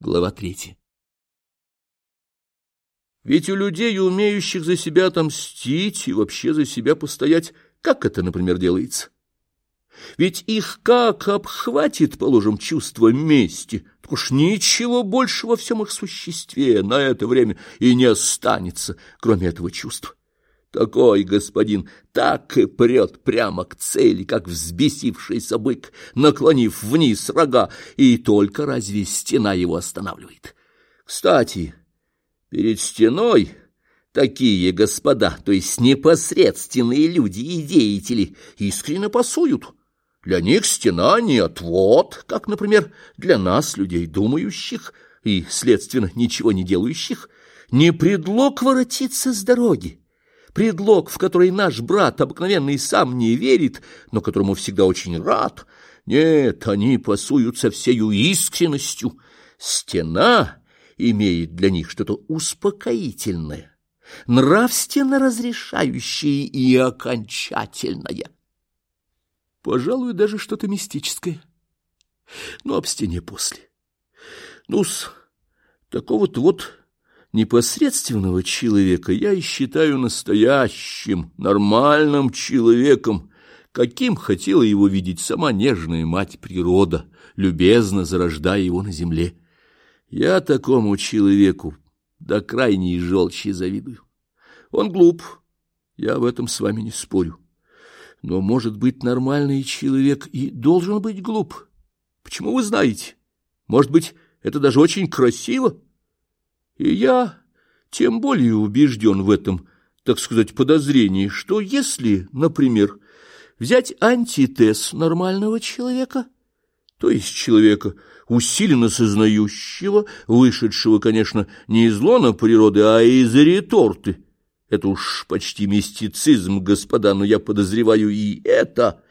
Глава третья. Ведь у людей, умеющих за себя отомстить и вообще за себя постоять, как это, например, делается? Ведь их как обхватит, положим, чувство мести, так уж ничего больше во всем их существе на это время и не останется, кроме этого чувства. Такой господин так и прет прямо к цели, как взбесившийся бык, наклонив вниз рога, и только разве стена его останавливает. Кстати, перед стеной такие господа, то есть непосредственные люди и деятели, искренне пасуют. Для них стена не отвод, как, например, для нас, людей думающих и, следственно, ничего не делающих, не предлог воротиться с дороги предлог, в который наш брат обыкновенный сам не верит, но которому всегда очень рад. Нет, они пасуются всею искренностью. Стена имеет для них что-то успокоительное, нравственно разрешающее и окончательное. Пожалуй, даже что-то мистическое. Но об стене после. Ну-с, такого-то вот непосредственного человека я и считаю настоящим, нормальным человеком, каким хотела его видеть сама нежная мать природа, любезно зарождая его на земле. Я такому человеку до крайней желчи завидую. Он глуп, я в этом с вами не спорю. Но, может быть, нормальный человек и должен быть глуп. Почему вы знаете? Может быть, это даже очень красиво? И я тем более убежден в этом, так сказать, подозрении, что если, например, взять антитез нормального человека, то есть человека, усиленно сознающего, вышедшего, конечно, не из лона природы, а из реторты, это уж почти мистицизм, господа, но я подозреваю и это,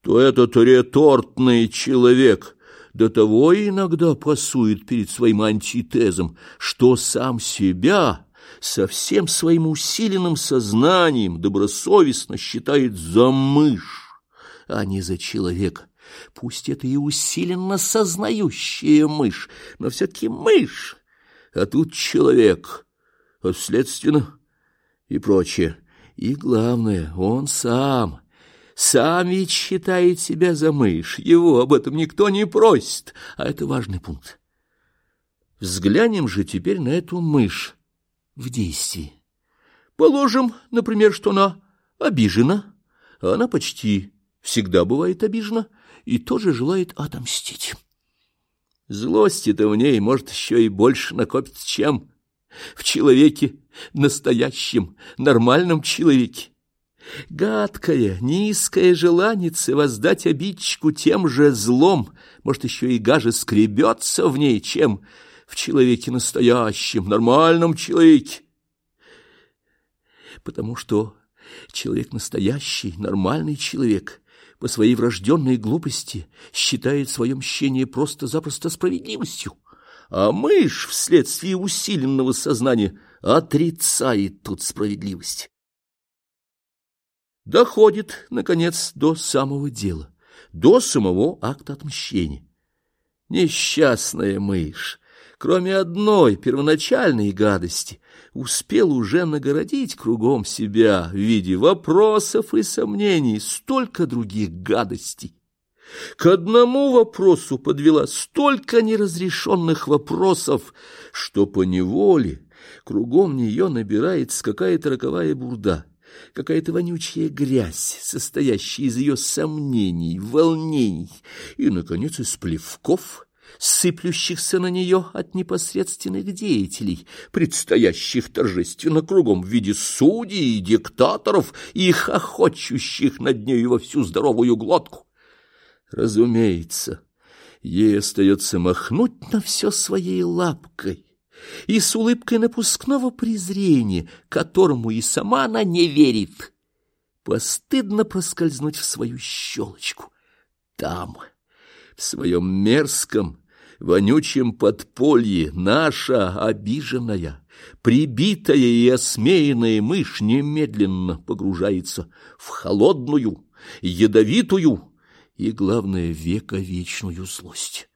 то этот ретортный человек до того иногда пасует перед своим антитезом, что сам себя со всем своим усиленным сознанием добросовестно считает за мышь, а не за человека. Пусть это и усиленно сознающая мышь, но все-таки мышь, а тут человек, а следственно и прочее. И главное, он сам — сам ведь считает себя за мышь, его об этом никто не просит, а это важный пункт. Взглянем же теперь на эту мышь в действии. Положим, например, что она обижена, она почти всегда бывает обижена и тоже желает отомстить. Злости-то в ней, может, еще и больше накопится, чем в человеке, настоящем, нормальном человеке. Гадкое, низкое желание воздать обидчику тем же злом, может, еще и гаже скребется в ней, чем в человеке настоящем, нормальном человеке. Потому что человек настоящий, нормальный человек, по своей врожденной глупости считает свое мщение просто-запросто справедливостью, а мышь вследствие усиленного сознания отрицает тут справедливость доходит, наконец, до самого дела, до самого акта отмщения. Несчастная мышь, кроме одной первоначальной гадости, успел уже нагородить кругом себя в виде вопросов и сомнений столько других гадостей. К одному вопросу подвела столько неразрешенных вопросов, что по неволе кругом нее набирается какая-то роковая бурда какая-то вонючая грязь, состоящая из ее сомнений, волнений и, наконец, из плевков, сыплющихся на нее от непосредственных деятелей, предстоящих торжественно кругом в виде судей и диктаторов и хохочущих над нею во всю здоровую глотку. Разумеется, ей остается махнуть на все своей лапкой, и с улыбкой напускного презрения, которому и сама она не верит, постыдно проскользнуть в свою щелочку. Там, в своем мерзком, вонючем подполье, наша обиженная, прибитая и осмеянная мышь немедленно погружается в холодную, ядовитую и, главное, вековечную злость.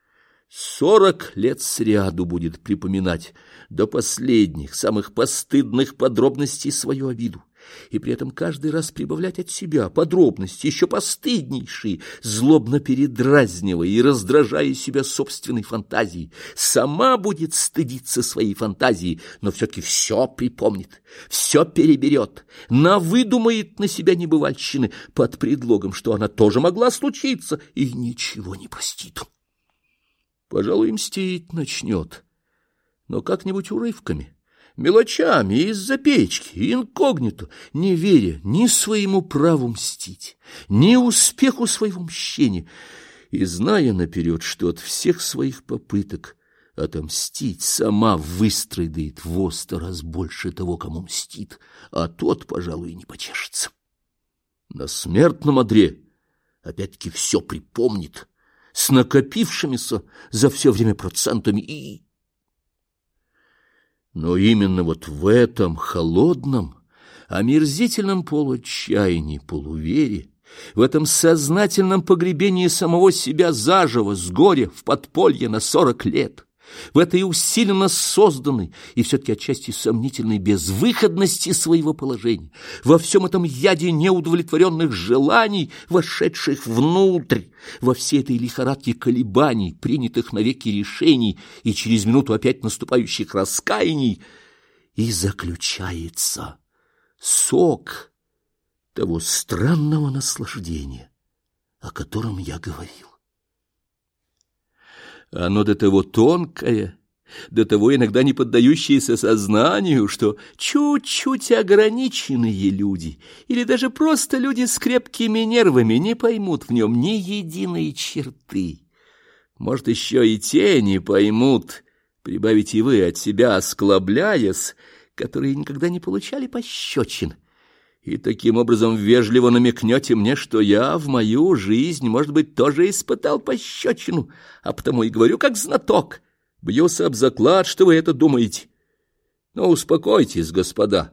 Сорок лет сряду будет припоминать до последних, самых постыдных подробностей свою обиду и при этом каждый раз прибавлять от себя подробности, еще постыднейшие, злобно передразнивая и раздражая себя собственной фантазией. Сама будет стыдиться своей фантазии, но все-таки все припомнит, все переберет, навыдумает на себя небывальщины под предлогом, что она тоже могла случиться, и ничего не простит. Пожалуй, мстить начнет, но как-нибудь урывками — мелочами из-за печки, инкогнито, не веря ни своему праву мстить, ни успеху своего мщения, и зная наперед, что от всех своих попыток отомстить сама выстрадает в сто раз больше того, кому мстит, а тот, пожалуй, не почешется. На смертном одре опять-таки все припомнит, с накопившимися за все время процентами и. Но именно вот в этом холодном, омерзительном полуотчаянии, полувере, в этом сознательном погребении самого себя заживо, с горя, в подполье на сорок лет, в этой усиленно созданной и все-таки отчасти сомнительной безвыходности своего положения, во всем этом яде неудовлетворенных желаний, вошедших внутрь, во всей этой лихорадке колебаний, принятых навеки решений и через минуту опять наступающих раскаяний, и заключается сок того странного наслаждения, о котором я говорил. Оно до того тонкое, до того иногда не поддающееся сознанию, что чуть-чуть ограниченные люди или даже просто люди с крепкими нервами не поймут в нем ни единой черты. Может, еще и те не поймут, прибавите вы от себя, осклабляясь, которые никогда не получали пощечин, и таким образом вежливо намекнете мне, что я в мою жизнь, может быть, тоже испытал пощечину, а потому и говорю как знаток. Бьюсь об заклад, что вы это думаете. Но успокойтесь, господа,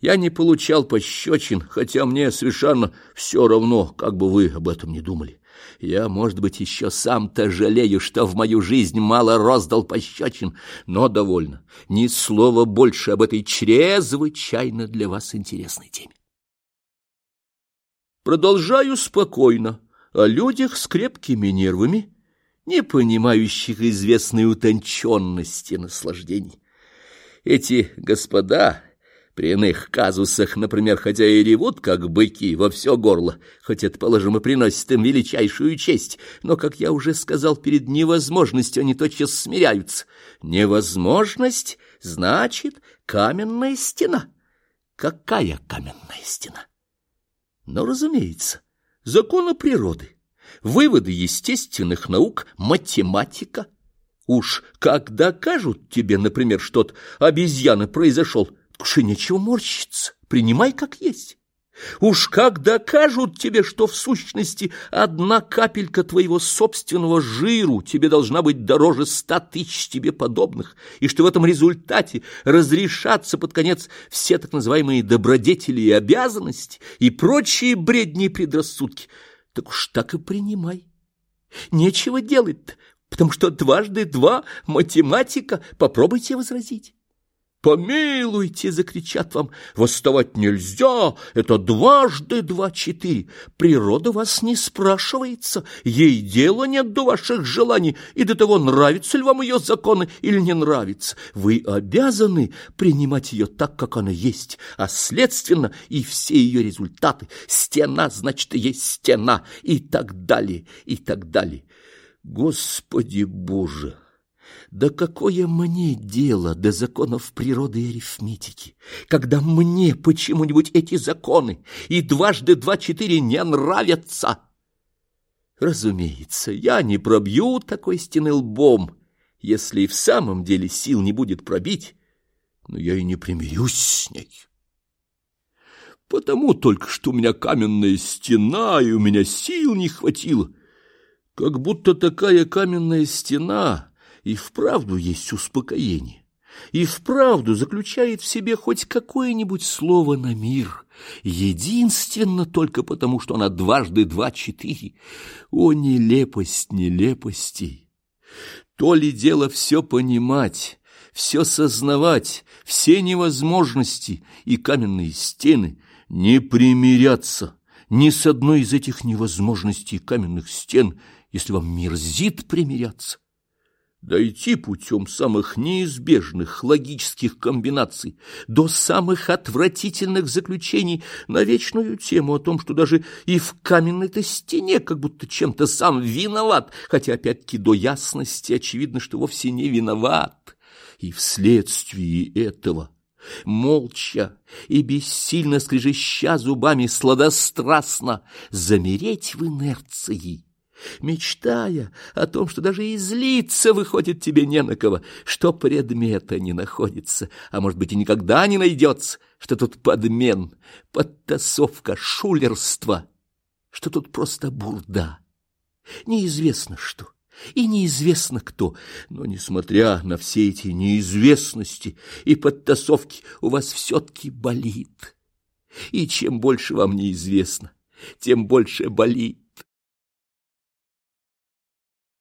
я не получал пощечин, хотя мне совершенно все равно, как бы вы об этом не думали. Я, может быть, еще сам-то жалею, что в мою жизнь мало роздал пощечин, но довольно. Ни слова больше об этой чрезвычайно для вас интересной теме. Продолжаю спокойно о людях с крепкими нервами, не понимающих известной утонченности наслаждений. Эти господа при иных казусах, например, хотя и ревут, как быки, во все горло, хоть это, положим, и приносит им величайшую честь, но, как я уже сказал, перед невозможностью они тотчас смиряются. Невозможность значит каменная стена. Какая каменная стена? Но, разумеется, законы природы, выводы естественных наук, математика. Уж как докажут тебе, например, что от обезьяны произошел, уж и нечего морщиться, принимай как есть. Уж как докажут тебе, что в сущности одна капелька твоего собственного жиру тебе должна быть дороже ста тысяч тебе подобных, и что в этом результате разрешатся под конец все так называемые добродетели и обязанности и прочие бредни предрассудки, так уж так и принимай. Нечего делать-то, потому что дважды два математика, попробуйте возразить. «Помилуйте!» — закричат вам. «Восставать нельзя! Это дважды два четыре! Природа вас не спрашивается, ей дела нет до ваших желаний и до того, нравятся ли вам ее законы или не нравятся. Вы обязаны принимать ее так, как она есть, а следственно и все ее результаты. Стена, значит, есть стена, и так далее, и так далее. Господи Боже!» Да какое мне дело до законов природы и арифметики, когда мне почему-нибудь эти законы и дважды два четыре не нравятся? Разумеется, я не пробью такой стены лбом, если и в самом деле сил не будет пробить, но я и не примирюсь с ней. Потому только что у меня каменная стена, и у меня сил не хватило. Как будто такая каменная стена и вправду есть успокоение, и вправду заключает в себе хоть какое-нибудь слово на мир, единственно только потому, что она дважды два четыре. О, нелепость нелепостей! То ли дело все понимать, все сознавать, все невозможности и каменные стены, не примиряться ни с одной из этих невозможностей каменных стен, если вам мерзит примиряться дойти путем самых неизбежных логических комбинаций до самых отвратительных заключений на вечную тему о том, что даже и в каменной-то стене как будто чем-то сам виноват, хотя опять-таки до ясности очевидно, что вовсе не виноват. И вследствие этого молча и бессильно скрежеща зубами сладострастно замереть в инерции мечтая о том, что даже и злиться выходит тебе не на кого, что предмета не находится, а может быть и никогда не найдется, что тут подмен, подтасовка, шулерство, что тут просто бурда. Неизвестно что и неизвестно кто, но, несмотря на все эти неизвестности и подтасовки, у вас все-таки болит. И чем больше вам неизвестно, тем больше болит.